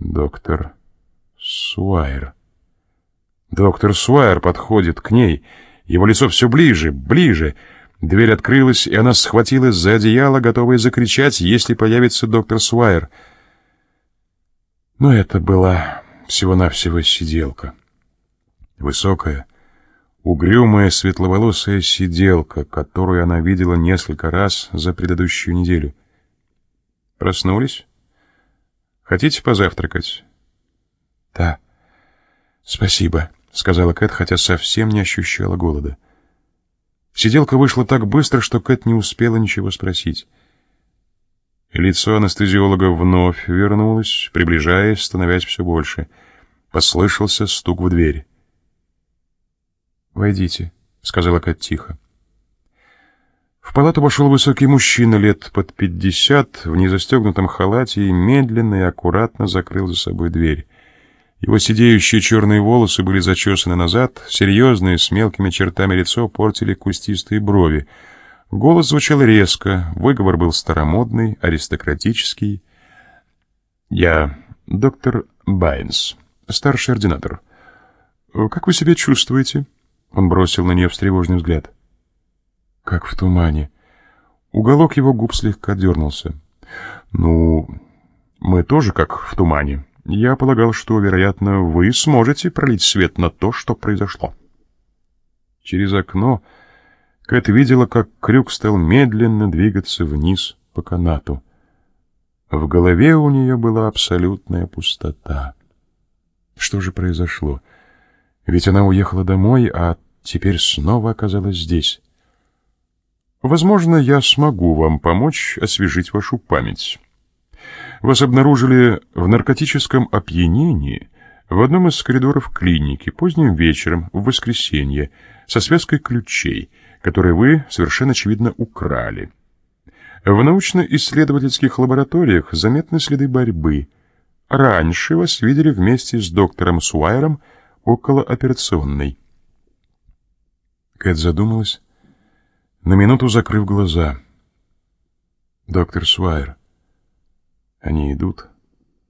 Доктор Суайр. Доктор Суайр подходит к ней. Его лицо все ближе, ближе. Дверь открылась, и она схватилась за одеяло, готовая закричать, если появится доктор Суайр. Но это была всего-навсего сиделка. Высокая, угрюмая, светловолосая сиделка, которую она видела несколько раз за предыдущую неделю. Проснулись? Хотите позавтракать? Да. Спасибо, сказала Кэт, хотя совсем не ощущала голода. Сиделка вышла так быстро, что Кэт не успела ничего спросить. Лицо анестезиолога вновь вернулось, приближаясь, становясь все больше. Послышался стук в дверь. «Войдите», — сказала Кэт тихо. В палату вошел высокий мужчина лет под пятьдесят в незастегнутом халате и медленно и аккуратно закрыл за собой дверь. Его сидеющие черные волосы были зачесаны назад, серьезные, с мелкими чертами лицо портили кустистые брови. Голос звучал резко, выговор был старомодный, аристократический. «Я доктор Байнс, старший ординатор. Как вы себя чувствуете?» Он бросил на нее встревоженный взгляд. «Как в тумане». Уголок его губ слегка дернулся. «Ну, мы тоже как в тумане. Я полагал, что, вероятно, вы сможете пролить свет на то, что произошло». Через окно Кэт видела, как крюк стал медленно двигаться вниз по канату. В голове у нее была абсолютная пустота. Что же произошло? Ведь она уехала домой, а теперь снова оказалась здесь. Возможно, я смогу вам помочь освежить вашу память. Вас обнаружили в наркотическом опьянении в одном из коридоров клиники поздним вечером в воскресенье со связкой ключей, которые вы совершенно очевидно украли. В научно-исследовательских лабораториях заметны следы борьбы. Раньше вас видели вместе с доктором Суайером около операционной. Кэт задумалась, на минуту закрыв глаза. Доктор Суайер. Они идут,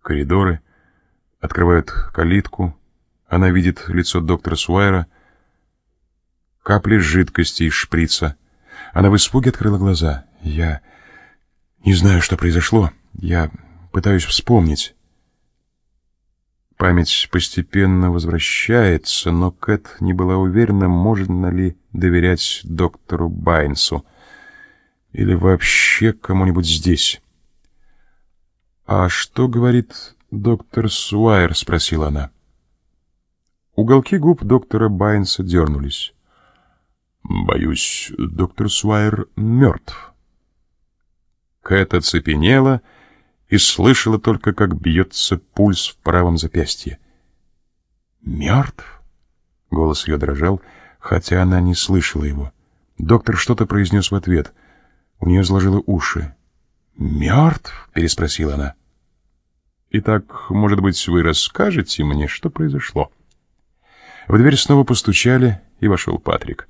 коридоры, открывают калитку. Она видит лицо доктора Суайера, капли жидкости из шприца. Она в испуге открыла глаза. Я не знаю, что произошло. Я пытаюсь вспомнить. Память постепенно возвращается, но Кэт не была уверена, можно ли доверять доктору Байнсу или вообще кому-нибудь здесь. «А что говорит доктор Суайер?» — спросила она. Уголки губ доктора Байнса дернулись. «Боюсь, доктор Суайер мертв». Кэт оцепенела и слышала только, как бьется пульс в правом запястье. «Мертв?» — голос ее дрожал, хотя она не слышала его. Доктор что-то произнес в ответ. У нее сложило уши. «Мертв?» — переспросила она. «Итак, может быть, вы расскажете мне, что произошло?» В дверь снова постучали, и вошел Патрик.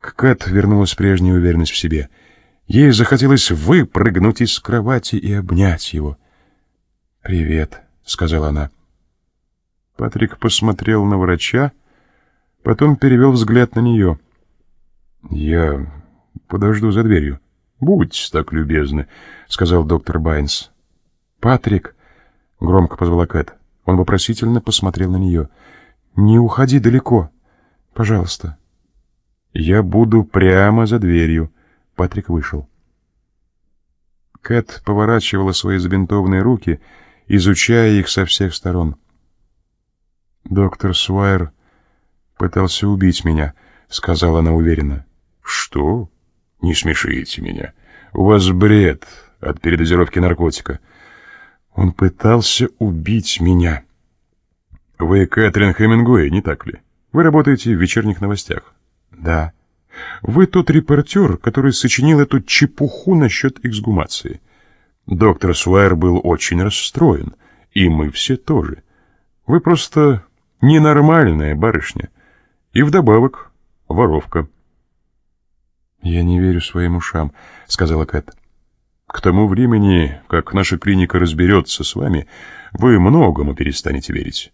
К Кэт вернулась прежняя уверенность в себе — Ей захотелось выпрыгнуть из кровати и обнять его. «Привет», — сказала она. Патрик посмотрел на врача, потом перевел взгляд на нее. «Я подожду за дверью». «Будь так любезны», — сказал доктор Байнс. «Патрик», — громко позвала Кэт. Он вопросительно посмотрел на нее. «Не уходи далеко, пожалуйста». «Я буду прямо за дверью», Патрик вышел. Кэт поворачивала свои забинтованные руки, изучая их со всех сторон. «Доктор Суайер пытался убить меня», — сказала она уверенно. «Что? Не смешите меня. У вас бред от передозировки наркотика. Он пытался убить меня». «Вы Кэтрин Хемингуэй, не так ли? Вы работаете в вечерних новостях?» «Да». Вы тот репортер, который сочинил эту чепуху насчет эксгумации. Доктор Суайер был очень расстроен, и мы все тоже. Вы просто ненормальная барышня. И вдобавок воровка. «Я не верю своим ушам», — сказала Кэт. «К тому времени, как наша клиника разберется с вами, вы многому перестанете верить.